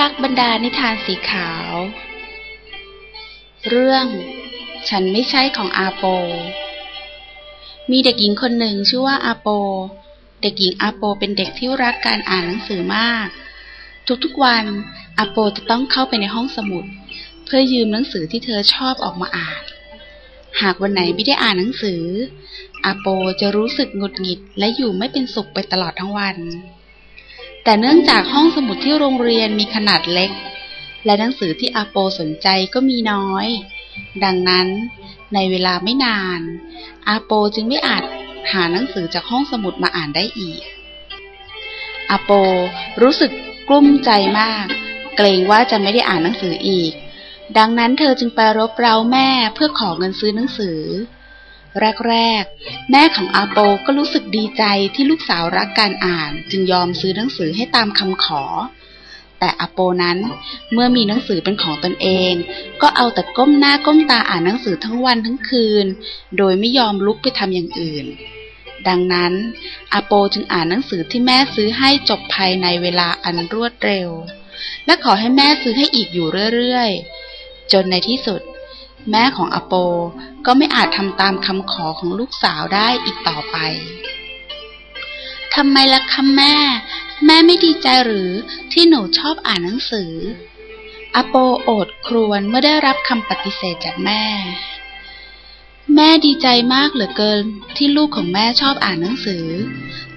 รักบรรดานิทานสีขาว เรื่อง ฉันไม่ใช่ของอาโป มีเด็กหญิงคนหนึ่งชื่อว่าอาโป เด็กหญิงอาโปเป็นเด็กที่รักการอ่านหนังสือมาก ทุกๆวันอาโปจะต้องเข้าไปในห้องสมุด เพื่อยืมหนังสือที่เธอชอบออกมาอ่าน หากวันไหนไม่ได้อ่านหนังสืออาโปจะรู้สึกหงุดหงิดและอยู่ไม่เป็นสุขไปตลอดทั้งวัน แต่เนื่องจากห้องสมุดที่โรงเรียนมีขนาดเล็ก และหนังสือที่อาโปสนใจก็มีน้อย ดังนั้นในเวลาไม่นาน อาโปจึงไม่อาจหาหนังสือจากห้องสมุดมาอ่านได้อีก อาโปรู้สึกกลุ้มใจมาก เกรงว่าจะไม่ได้อ่านหนังสืออีก ดังนั้นเธอจึงไปรบเร้าแม่เพื่อขอเงินซื้อหนังสือ แรกๆ แม่ของอาโปก็รู้สึกดีใจที่ลูกสาวรักการอ่าน จึงยอมซื้อหนังสือให้ตามคำขอ แต่อาโปนั้นเมื่อมีหนังสือเป็นของตนเอง ก็เอาแต่ก้มหน้าก้มตาอ่านหนังสือทั้งวันทั้งคืน โดยไม่ยอมลุกไปทำอย่างอื่น ดังนั้นอาโปจึงอ่านหนังสือที่แม่ซื้อให้จบภายในเวลาอันรวดเร็ว และขอให้แม่ซื้อให้อีกอยู่เรื่อยๆ จนในที่สุดแม่ของอโป ก็ไม่อาจทำตามคำขอของลูกสาวได้อีกต่อไปทำไมล่ะคะแม่ แม่ไม่ดีใจหรือที่หนูชอบอ่านหนังสือ อโปโอดครวญเมื่อได้รับคำปฏิเสธจากแม่ แม่ดีใจมากเหลือเกินที่ลูกของแม่ชอบอ่านหนังสือ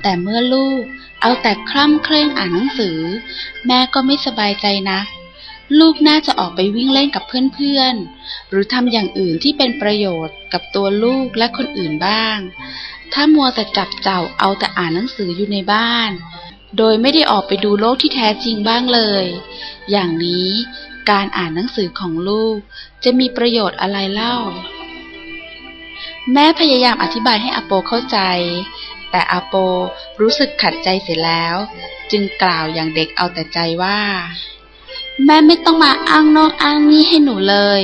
แต่เมื่อลูกเอาแต่คล่ำเคร่งอ่านหนังสือ แม่ก็ไม่สบายใจนะ ลูกน่าจะออกไปวิ่งเล่นกับเพื่อนๆ หรือทำอย่างอื่นที่เป็นประโยชน์กับตัวลูกและคนอื่นบ้าง ถ้ามัวแต่จับเจ้าเอาแต่อ่านหนังสืออยู่ในบ้าน โดยไม่ได้ออกไปดูโลกที่แท้จริงบ้างเลย อย่างนี้การอ่านหนังสือของลูกจะมีประโยชน์อะไรเล่า แม่พยายามอธิบายให้อโปเข้าใจ แต่อโปรู้สึกขัดใจเสียแล้ว จึงกล่าวอย่างเด็กเอาแต่ใจว่า แม่ไม่ต้องมาอ้างนอกอ้างนี่ให้หนูเลย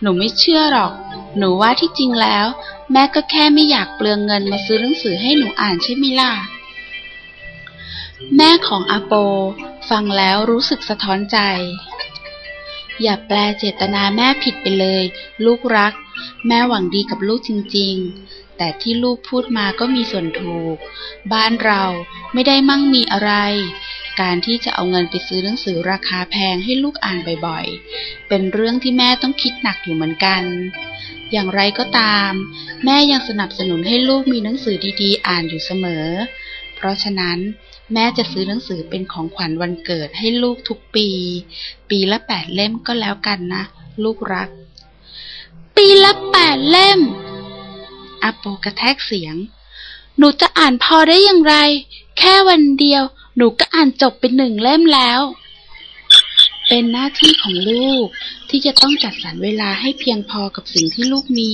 หนูไม่เชื่อหรอก หนูว่าที่จริงแล้ว แม่ก็แค่ไม่อยากเปลืองเงินมาซื้อหนังสือให้หนูอ่านใช่ไหมล่ะ แม่ของอาโป ฟังแล้วรู้สึกสะท้อนใจ อย่าแปลเจตนาแม่ผิดไปเลย ลูกรัก แม่หวังดีกับลูกจริง ๆ แต่ที่ลูกพูดมาก็มีส่วนถูก บ้านเราไม่ได้มั่งมีอะไร การที่จะเอาเงินไปซื้อหนังสือราคาแพงให้ลูกอ่านบ่อยๆ เป็นเรื่องที่แม่ต้องคิดหนักอยู่เหมือนกัน อย่างไรก็ตาม แม่ยังสนับสนุนให้ลูกมีหนังสือดีๆ อ่านอยู่เสมอ เพราะฉะนั้นแม่จะซื้อหนังสือเป็นของขวัญวันเกิดให้ลูกทุกปี ปีละแปดเล่มก็แล้วกันนะ ลูกรัก ปีละแปดเล่มอโปกระแทกเสียง หนูจะอ่านพอได้อย่างไร แค่วันเดียว หนูก็อ่านจบเป็นหนึ่งเล่มแล้ว เป็นหน้าที่ของลูกที่จะต้องจัดสรรเวลาให้เพียงพอกับสิ่งที่ลูกมี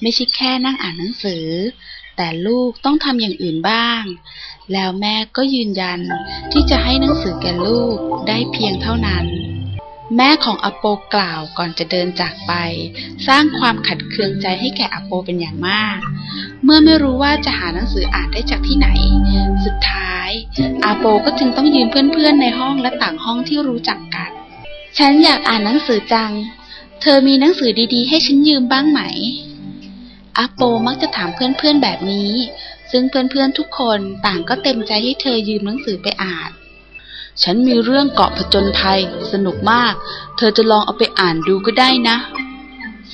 ไม่ใช่แค่นั่งอ่านหนังสือ แต่ลูกต้องทำอย่างอื่นบ้าง แล้วแม่ก็ยืนยันที่จะให้หนังสือแก่ลูกได้เพียงเท่านั้น แม่ของอโปกล่าวก่อนจะเดินจากไป สร้างความขัดเคืองใจให้แก่อโปเป็นอย่างมาก เมื่อไม่รู้ว่าจะหาหนังสืออ่านได้จากที่ไหน สุดท้าย อาโปก็จึงต้องยืมเพื่อนๆในห้องและต่างห้องที่รู้จักกัน ฉันอยากอ่านหนังสือจัง เธอมีหนังสือดีๆ ให้ฉันยืมบ้างไหมอาโปมักจะถามเพื่อนๆแบบนี้ ซึ่งเพื่อนๆทุกคนต่างก็เต็มใจให้เธอยืมหนังสือไปอ่าน ฉันมีเรื่องเกาะผจญภัย สนุกมาก เธอจะลองเอาไปอ่านดูก็ได้นะ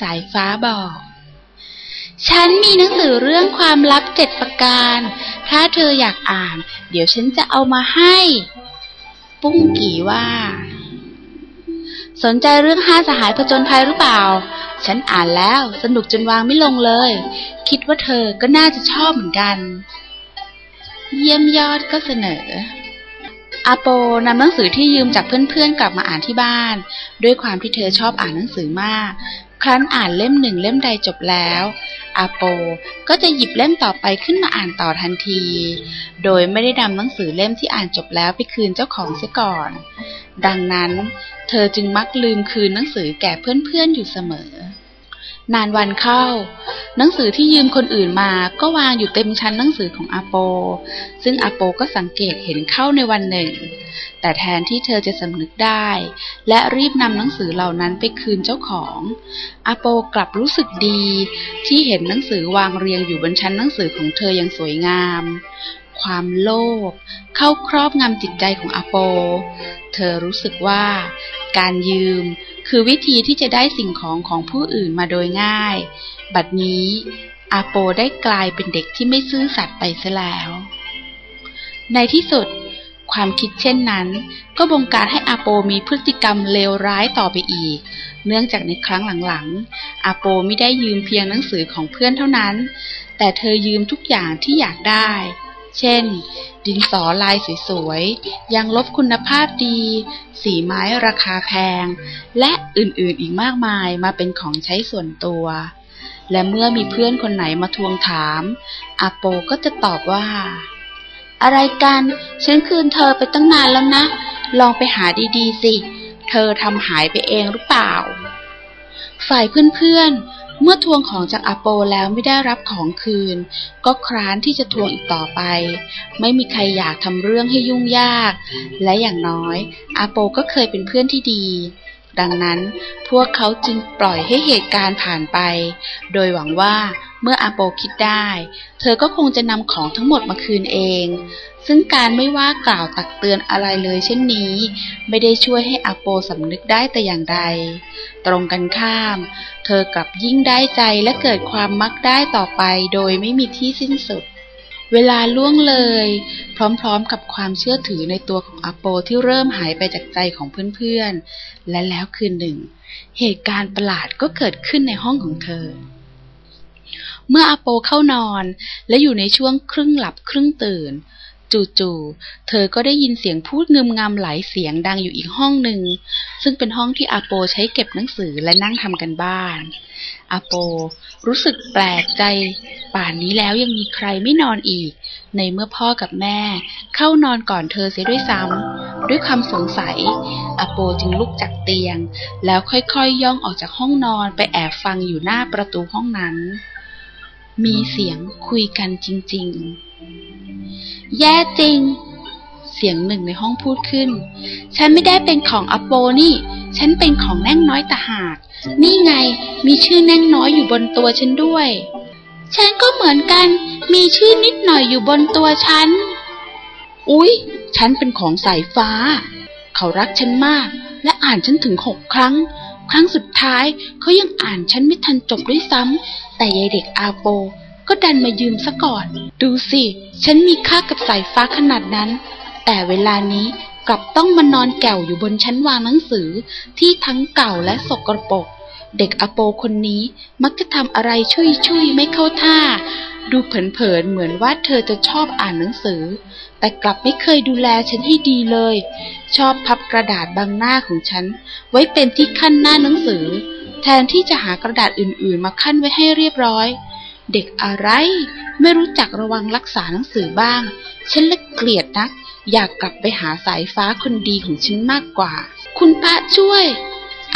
สายฟ้าบอก ฉันมีหนังสือเรื่องความลับเจ็ดประการ ถ้าเธออยากอ่าน เดี๋ยวฉันจะเอามาให้ ปุ้งกี่ว่า สนใจเรื่องห้าสหายผจญภัยหรือเปล่า ฉันอ่านแล้วสนุกจนวางไม่ลงเลย คิดว่าเธอก็น่าจะชอบเหมือนกัน เยี่ยมยอดก็เสนอ อาโปนำหนังสือที่ยืมจากเพื่อนๆกลับมาอ่านที่บ้าน ด้วยความที่เธอชอบอ่านหนังสือมาก ครั้นอ่านเล่มหนึ่งเล่มใดจบแล้ว อาโปก็จะหยิบเล่มต่อไปขึ้นมาอ่านต่อทันที โดยไม่ได้นำหนังสือเล่มที่อ่านจบแล้วไปคืนเจ้าของเสียก่อน ดังนั้น เธอจึงมักลืมคืนหนังสือแก่เพื่อนๆอยู่เสมอ นานวันเข้า หนังสือที่ยืมคนอื่นมาก็วางอยู่เต็มชั้นหนังสือของอาโป ซึ่งอาโปก็สังเกตเห็นเข้าในวันหนึ่ง แต่แทนที่เธอจะสำนึกได้ และรีบนำหนังสือเหล่านั้นไปคืนเจ้าของอาโปกลับรู้สึกดี ที่เห็นหนังสือวางเรียงอยู่บนชั้นหนังสือของเธออย่างสวยงาม ความโลภเข้าครอบงำจิตใจของอาโป เธอรู้สึกว่าการยืม คือวิธีที่จะได้สิ่งของของผู้อื่นมาโดยง่าย บัดนี้อาโปได้กลายเป็นเด็กที่ไม่ซื่อสัตย์ไปซะแล้ว ในที่สุด ความคิดเช่นนั้น ก็บงการให้อาโปมีพฤติกรรมเลวร้ายต่อไปอีก เนื่องจากในครั้งหลังๆ อาโปไม่ได้ยืมเพียงหนังสือของเพื่อนเท่านั้น แต่เธอยืมทุกอย่างที่อยากได้ เช่น ดินสอลายสวยๆยังลบคุณภาพดี สีไม้ราคาแพง และอื่นๆอีกมากมายมาเป็นของใช้ส่วนตัว และเมื่อมีเพื่อนคนไหนมาทวงถามอาโปก็จะตอบว่า อะไรกัน ฉันคืนเธอไปตั้งนานแล้วนะ ลองไปหาดีๆสิ เธอทำหายไปเองหรือเปล่า ฝ่ายเพื่อนๆ เมื่อทวงของจากอาโปแล้วไม่ได้รับของคืน ก็คร้านที่จะทวงอีกต่อไป ไม่มีใครอยากทำเรื่องให้ยุ่งยาก และอย่างน้อย อาโปก็เคยเป็นเพื่อนที่ดี ดังนั้นพวกเขาจึงปล่อยให้เหตุการณ์ผ่านไป โดยหวังว่า เมื่ออาโปคิดได้ เธอก็คงจะนำของทั้งหมดมาคืนเอง ซึ่งการไม่ว่ากล่าวตักเตือนอะไรเลยเช่นนี้ ไม่ได้ช่วยให้อาโปสำนึกได้แต่อย่างใด ตรงกันข้าม เธอกลับยิ่งได้ใจและเกิดความมักได้ต่อไปโดยไม่มีที่สิ้นสุด เวลาล่วงเลย พร้อมๆกับความเชื่อถือในตัวของอาโปที่เริ่มหายไปจากใจของเพื่อนๆ และแล้วคืนหนึ่ง เหตุการณ์ประหลาดก็เกิดขึ้นในห้องของเธอ เมื่ออาโปเข้านอน และอยู่ในช่วงครึ่งหลับครึ่งตื่น จู่ๆ เธอก็ได้ยินเสียงพูดงึมงำหลายเสียงดังอยู่อีกห้องหนึ่ง ซึ่งเป็นห้องที่อาโปใช้เก็บหนังสือและนั่งทำกันบ้านอาโปรู้สึกแปลกใจ ป่านนี้แล้วยังมีใครไม่นอนอีก ในเมื่อพ่อกับแม่ เข้านอนก่อนเธอเสียด้วยซ้ำด้วยความสงสัยอาโปจึงลุกจากเตียง แล้วค่อยๆยย่องออกจากห้องนอนไปแอบฟังอยู่หน้าประตูห้องนั้น มีเสียงคุยกันจริง ๆ แย่จริง เสียงหนึ่งในห้องพูดขึ้น ฉันไม่ได้เป็นของอโปนี่ ฉันเป็นของแน่งน้อยตาหาก นี่ไง มีชื่อแน่งน้อยอยู่บนตัวฉันด้วย ฉันก็เหมือนกัน มีชื่อนิดหน่อยอยู่บนตัวฉัน อุ๊ย ฉันเป็นของสายฟ้า เขารักฉันมาก และอ่านฉันถึงหกครั้ง ครั้งสุดท้ายเขายังอ่านฉันไม่ทันจบด้วยซ้ำ แต่ยายเด็กอาโป ก็ดันมายืมซะก่อน ดูสิ ฉันมีค่ากับสายฟ้าขนาดนั้น แต่เวลานี้กลับต้องมานอนแก่วอยู่บนชั้นวางหนังสือที่ทั้งเก่าและสกรปรก เด็กอโปคนนี้มักจะทำอะไรชุยชุยๆไม่เข้าท่า ดูเผินๆเหมือนว่าเธอจะชอบอ่านหนังสือ แต่กลับไม่เคยดูแลฉันให้ดีเลย ชอบพับกระดาษบางหน้าของฉัน ไว้เป็นที่ขั้นหน้าหนังสือ แทนที่จะหากระดาษอื่นๆ มาขั้นไว้ให้เรียบร้อย เด็กอะไรไม่รู้จักระวังรักษาหนังสือบ้าง ฉันละเกลียดนัก อยากกลับไปหาสายฟ้าคนดีของฉันมากกว่า คุณพระช่วย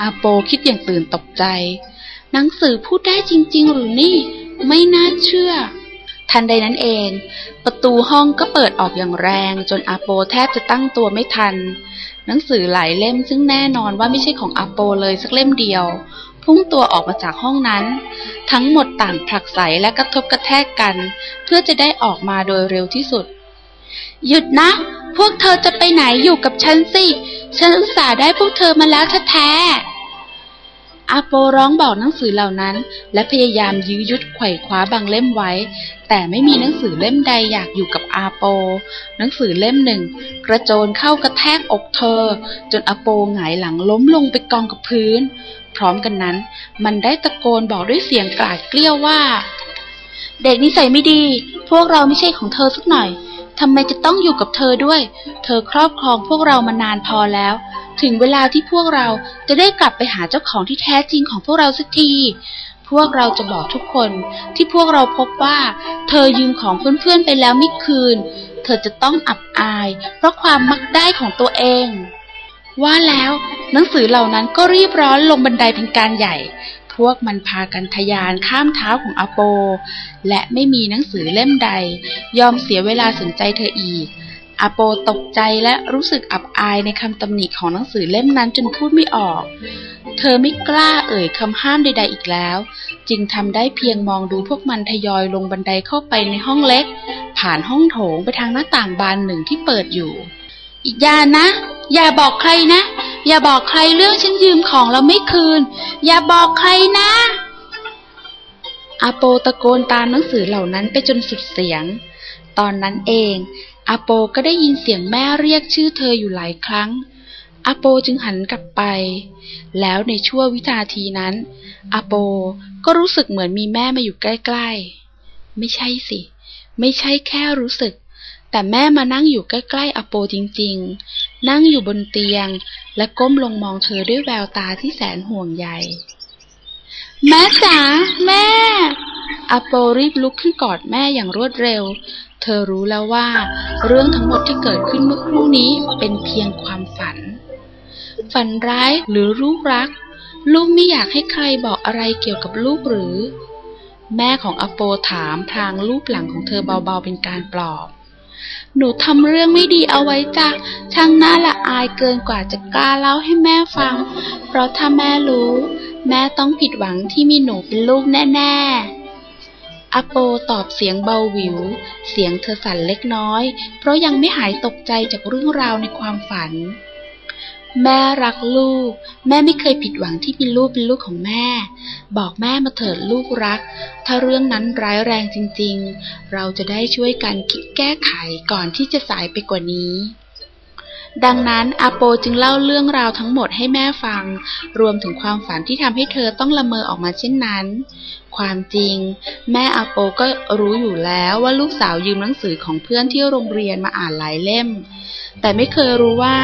อาโปคิดอย่างตื่นตกใจ หนังสือพูดได้จริง ๆ หรือนี่ ไม่น่าเชื่อ ทันใดนั้นเอง ประตูห้องก็เปิดออกอย่างแรง จนอาโปแทบจะตั้งตัวไม่ทัน หนังสือหลายเล่มซึ่งแน่นอนว่าไม่ใช่ของอาโปเลยสักเล่มเดียวพุ่งตัวออกมาจากห้องนั้น ทั้งหมดต่างผลักใสและกระทบกระแทกกัน เพื่อจะได้ออกมาโดยเร็วที่สุด หยุดนะ พวกเธอจะไปไหนอยู่กับฉันสิ ฉันอุตส่าห์ได้พวกเธอมาแล้วแท้ๆ อาโปร้องบอกหนังสือเหล่านั้น และพยายามยื้อยุดไขว่คว้าบางเล่มไว้ แต่ไม่มีหนังสือเล่มใดอยากอยู่กับอาโป หนังสือเล่มหนึ่ง กระโจนเข้ากระแทกอกเธอ จนอาโปหงายหลังล้มลงไปกองกับพื้น พร้อมกันนั้น มันได้ตะโกนบอกด้วยเสียงกราดเกลี้ยวว่า เด็กนิสัยไม่ดี พวกเราไม่ใช่ของเธอสักหน่อย ทำไมจะต้องอยู่กับเธอด้วย เธอครอบครองพวกเรามานานพอแล้ว ถึงเวลาที่พวกเราจะได้กลับไปหาเจ้าของที่แท้จริงของพวกเราสักที พวกเราจะบอกทุกคนที่พวกเราพบว่า เธอยืมของเพื่อนๆไปแล้วไม่คืน เธอจะต้องอับอาย เพราะความมักได้ของตัวเอง ว่าแล้ว หนังสือเหล่านั้นก็รีบร้อนลงบันไดเป็นการใหญ่ พวกมันพากันทะยานข้ามเท้าของอาโป และไม่มีหนังสือเล่มใด ยอมเสียเวลาสนใจเธออีกอาโปตกใจและรู้สึกอับอายในคำตำหนิของหนังสือเล่มนั้นจนพูดไม่ออก เธอไม่กล้าเอ่ยคำห้ามใด ๆ อีกแล้ว จึงทำได้เพียงมองดูพวกมันทยอยลงบันไดเข้าไปในห้องเล็ก ผ่านห้องโถงไปทางหน้าต่างบานหนึ่งที่เปิดอยู่อย่านะ อย่าบอกใครนะ อย่าบอกใครเรื่องฉันยืมของแล้วไม่คืน อย่าบอกใครนะอาโปตะโกนตามหนังสือเหล่านั้นไปจนสุดเสียง ตอนนั้นเองอาโปก็ได้ยินเสียงแม่เรียกชื่อเธออยู่หลายครั้งอาโปจึงหันกลับไป แล้วในชั่ววินาทีนั้นอาโปก็รู้สึกเหมือนมีแม่มาอยู่ใกล้ ๆ ไม่ใช่สิ ไม่ใช่แค่รู้สึก แต่แม่มานั่งอยู่ใกล้ๆอโปจริงๆ นั่งอยู่บนเตียง และก้มลงมองเธอด้วยแววตาที่แสนห่วงใย แม่จ๋าแม่ อโปรีบลุกขึ้นกอดแม่อย่างรวดเร็ว เธอรู้แล้วว่า เรื่องทั้งหมดที่เกิดขึ้นเมื่อครู่นี้เป็นเพียงความฝัน ฝันร้ายหรือลูกรัก ลูกไม่อยากให้ใครบอกอะไรเกี่ยวกับลูกหรือ แม่ของอโปถามพลางรูปหลังของเธอเบาๆเป็นการปลอบ หนูทำเรื่องไม่ดีเอาไว้จ้ะ ช่างน่าละอายเกินกว่าจะกล้าเล่าให้แม่ฟัง เพราะถ้าแม่รู้ แม่ต้องผิดหวังที่มีหนูเป็นลูกแน่ ๆ อโปตอบเสียงเบาหวิว เสียงเธอสั่นเล็กน้อย เพราะยังไม่หายตกใจจากเรื่องราวในความฝัน แม่รักลูก แม่ไม่เคยผิดหวังที่มีลูกเป็นลูกของแม่ บอกแม่มาเถิดลูกรัก ถ้าเรื่องนั้นร้ายแรงจริงๆ เราจะได้ช่วยกันคิดแก้ไขก่อนที่จะสายไปกว่านี้ ดังนั้นอาโปจึงเล่าเรื่องราวทั้งหมดให้แม่ฟัง รวมถึงความฝันที่ทำให้เธอต้องละเมอออกมาเช่นนั้น ความจริง แม่อาโปก็รู้อยู่แล้วว่าลูกสาวยืมหนังสือของเพื่อนที่โรงเรียนมาอ่านหลายเล่ม แต่ไม่เคยรู้ว่า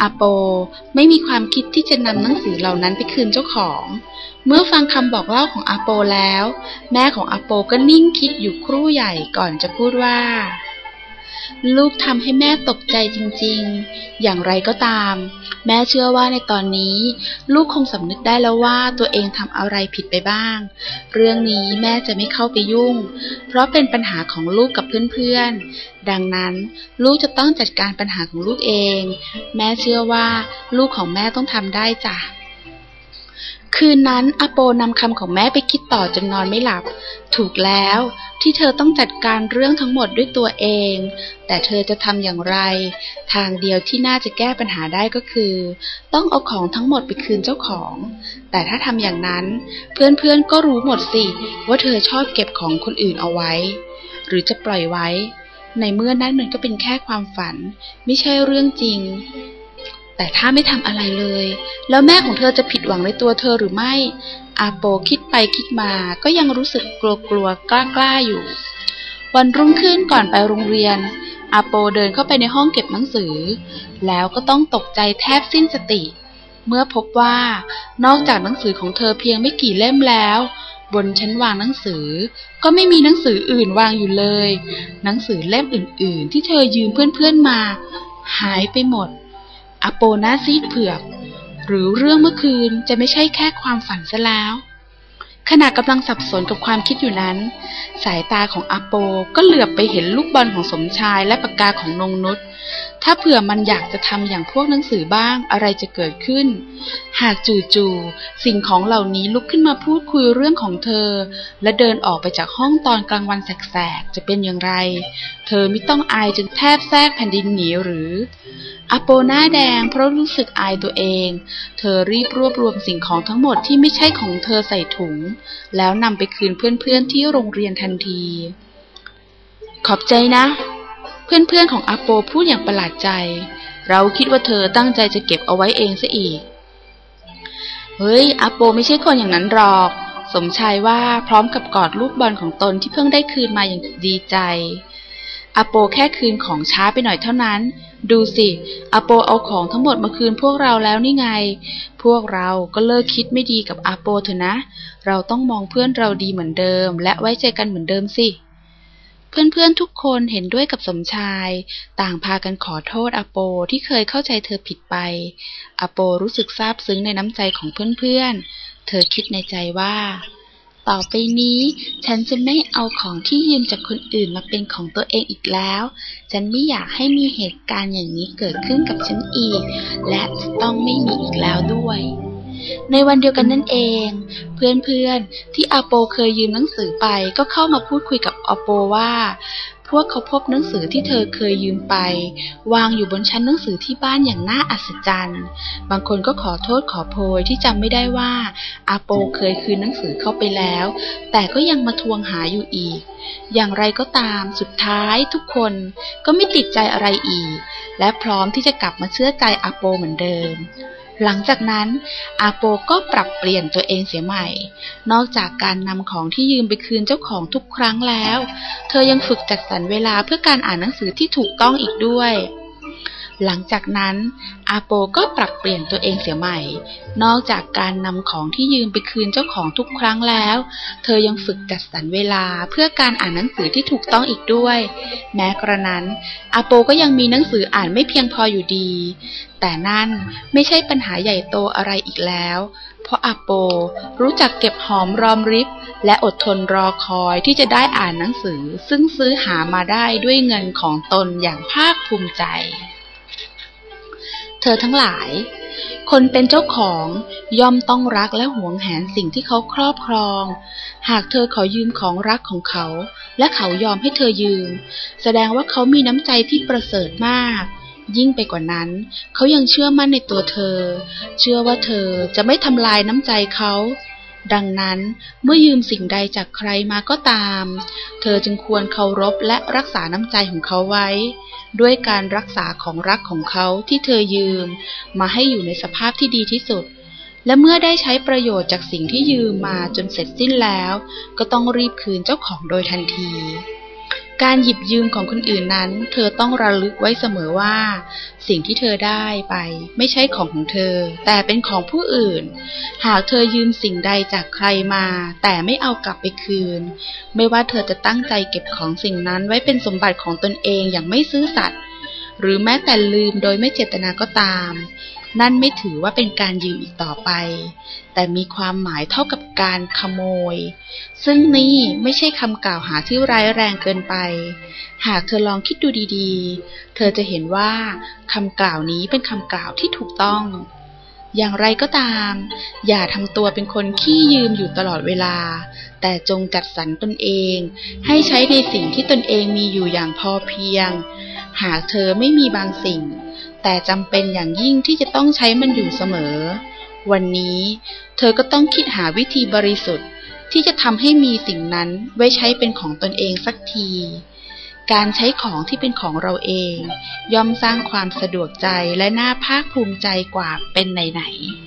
อาโปไม่มีความคิดที่จะนำหนังสือเหล่านั้นไปคืนเจ้าของ เมื่อฟังคำบอกเล่าของอาโปแล้ว แม่ของอาโปก็นิ่งคิดอยู่ครู่ใหญ่ก่อนจะพูดว่า ลูกทำให้แม่ตกใจจริงๆ อย่างไรก็ตาม แม่เชื่อว่าในตอนนี้ ลูกคงสำนึกได้แล้วว่าตัวเองทำอะไรผิดไปบ้าง เรื่องนี้แม่จะไม่เข้าไปยุ่ง เพราะเป็นปัญหาของลูกกับเพื่อนๆ ดังนั้นลูกจะต้องจัดการปัญหาของลูกเอง แม่เชื่อว่าลูกของแม่ต้องทำได้จ้ะ คืนนั้นอโปนำคำของแม่ไปคิดต่อจนนอนไม่หลับ ถูกแล้วที่เธอต้องจัดการเรื่องทั้งหมดด้วยตัวเอง แต่เธอจะทำอย่างไร ทางเดียวที่น่าจะแก้ปัญหาได้ก็คือ ต้องเอาของทั้งหมดไปคืนเจ้าของ แต่ถ้าทำอย่างนั้น เพื่อนๆก็รู้หมดสิ ว่าเธอชอบเก็บของคนอื่นเอาไว้ หรือจะปล่อยไว้ ในเมื่อนั้นมันก็เป็นแค่ความฝัน ไม่ใช่เรื่องจริง แต่ถ้าไม่ทำอะไรเลย แล้วแม่ของเธอจะผิดหวังในตัวเธอหรือไม่ อาโปคิดไปคิดมาก็ยังรู้สึกกลัวกลัวกล้ากล้าอยู่ วันรุ่งขึ้นก่อนไปโรงเรียน อาโปเดินเข้าไปในห้องเก็บหนังสือ แล้วก็ต้องตกใจแทบสิ้นสติ เมื่อพบว่านอกจากหนังสือของเธอเพียงไม่กี่เล่มแล้ว บนชั้นวางหนังสือ ก็ไม่มีหนังสืออื่นวางอยู่เลย หนังสือเล่มอื่น ๆ ที่เธอยืมเพื่อนๆมา หายไปหมด อโปนาซีดเผือก หรือเรื่องเมื่อคืนจะไม่ใช่แค่ความฝันซะแล้ว ขณะกำลังสับสนกับความคิดอยู่นั้น สายตาของอาโปก็เหลือบไปเห็นลูกบอลของสมชายและปากกาของนงนุษ ถ้าเผื่อมันอยากจะทำอย่างพวกหนังสือบ้างอะไรจะเกิดขึ้น หากจู่ๆสิ่งของเหล่านี้ลุกขึ้นมาพูดคุยเรื่องของเธอ และเดินออกไปจากห้องตอนกลางวันแสกๆจะเป็นอย่างไร เธอไม่ต้องอายจนแทบแทรกแผ่นดินหนีหรืออโปหน้าแดงเพราะรู้สึกอายตัวเอง เธอรีบรวบรวมสิ่งของทั้งหมดที่ไม่ใช่ของเธอใส่ถุง แล้วนำไปคืนเพื่อนๆที่โรงเรียนทันที ขอบใจนะ เพื่อนๆของอโปพูดอย่างประหลาดใจ เราคิดว่าเธอตั้งใจจะเก็บเอาไว้เองซะอีก เฮ้ยอโปไม่ใช่คนอย่างนั้นหรอก สมชายว่าพร้อมกับกอดลูกบอลของตนที่เพิ่งได้คืนมาอย่างดีใจอโปแค่คืนของช้าไปหน่อยเท่านั้น ดูสิอโปเอาของทั้งหมดมาคืนพวกเราแล้วนี่ไง พวกเราก็เลิกคิดไม่ดีกับอาโปเถอะนะ เราต้องมองเพื่อนเราดีเหมือนเดิม และไว้ใจกันเหมือนเดิมสิ พื่อนๆทุกคนเห็นด้วยกับสมชาย ต่างพากันขอโทษอโปที่เคยเข้าใจเธอผิดไป อโปรู้สึกซาบซึ้งในน้ำใจของเพื่อนๆ เธอคิดในใจว่า ต่อไปนี้ ฉันจะไม่เอาของที่ยืมจากคนอื่นมาเป็นของตัวเองอีกแล้ว ฉันไม่อยากให้มีเหตุการณ์อย่างนี้เกิดขึ้นกับฉันอีก และจะต้องไม่มีอีกแล้วด้วย ในวันเดียวกันนั่นเอง เพื่อนๆ ที่อาโปเคยยืมหนังสือไปก็เข้ามาพูดคุยกับอาโปว่า พวกเขาพบหนังสือที่เธอเคยยืมไป วางอยู่บนชั้นหนังสือที่บ้านอย่างน่าอัศจรรย์ บางคนก็ขอโทษขอโพยที่จำไม่ได้ว่าอาโปเคยคืนหนังสือเข้าไปแล้ว แต่ก็ยังมาทวงหาอยู่อีก อย่างไรก็ตามสุดท้ายทุกคนก็ไม่ติดใจอะไรอีก และพร้อมที่จะกลับมาเชื่อใจอาโปเหมือนเดิม หลังจากนั้นอาโปก็ปรับเปลี่ยนตัวเองเสียใหม่ นอกจากการนำของที่ยืมไปคืนเจ้าของทุกครั้งแล้ว เธอยังฝึกจัดสรรเวลาเพื่อการอ่านหนังสือที่ถูกต้องอีกด้วย หลังจากนั้นอาโปก็ปรับเปลี่ยนตัวเองเสียใหม่ นอกจากการนำของที่ยืมไปคืนเจ้าของทุกครั้งแล้ว เธอยังฝึกจัดสรรเวลาเพื่อการอ่านหนังสือที่ถูกต้องอีกด้วย แม้กระนั้นอาโปก็ยังมีหนังสืออ่านไม่เพียงพออยู่ดี แต่นั่นไม่ใช่ปัญหาใหญ่โตอะไรอีกแล้ว เพราะอาโปรู้จักเก็บหอมรอมริบ และอดทนรอคอยที่จะได้อ่านหนังสือ ซึ่งซื้อหามาได้ด้วยเงินของตนอย่างภาคภูมิใจ ธอทั้งหลาย คนเป็นเจ้าของย่อมต้องรักและหวงแหนสิ่งที่เขาครอบครอง หากเธอขอยืมของรักของเขา และเขายอมให้เธอยืม แสดงว่าเขามีน้ำใจที่ประเสริฐมาก ยิ่งไปกว่านั้น เขายังเชื่อมั่นในตัวเธอ เชื่อว่าเธอจะไม่ทำลายน้ำใจเขา ดังนั้นเมื่อยืมสิ่งใดจากใครมาก็ตาม เธอจึงควรเคารพและรักษาน้ำใจของเขาไว้ ด้วยการรักษาของรักของเขาที่เธอยืม มาให้อยู่ในสภาพที่ดีที่สุด และเมื่อได้ใช้ประโยชน์จากสิ่งที่ยืมมาจนเสร็จสิ้นแล้ว ก็ต้องรีบคืนเจ้าของโดยทันที การหยิบยืมของคนอื่นนั้น เธอต้องระลึกไว้เสมอว่า สิ่งที่เธอได้ไป ไม่ใช่ของของเธอ แต่เป็นของผู้อื่น หากเธอยืมสิ่งใดจากใครมา แต่ไม่เอากลับไปคืน ไม่ว่าเธอจะตั้งใจเก็บของสิ่งนั้นไว้เป็นสมบัติของตนเองอย่างไม่ซื่อสัตย์หรือแม้แต่ลืมโดยไม่เจตนาก็ตาม นั่นไม่ถือว่าเป็นการยืมอีกต่อไป แต่มีความหมายเท่ากับการขโมย ซึ่งนี่ไม่ใช่คำกล่าวหาที่ร้ายแรงเกินไป หากเธอลองคิดดูดีๆ เธอจะเห็นว่าคำกล่าวนี้เป็นคำกล่าวที่ถูกต้อง อย่างไรก็ตาม อย่าทำตัวเป็นคนขี้ยืมอยู่ตลอดเวลา แต่จงจัดสรรตนเอง ให้ใช้ในสิ่งที่ตนเองมีอยู่อย่างพอเพียง หากเธอไม่มีบางสิ่ง แต่จำเป็นอย่างยิ่งที่จะต้องใช้มันอยู่เสมอ วันนี้เธอก็ต้องคิดหาวิธีบริสุทธิ์ ที่จะทำให้มีสิ่งนั้นไว้ใช้เป็นของตนเองสักที การใช้ของที่เป็นของเราเอง ย่อมสร้างความสะดวกใจและน่าภาคภูมิใจกว่าเป็นไหนๆ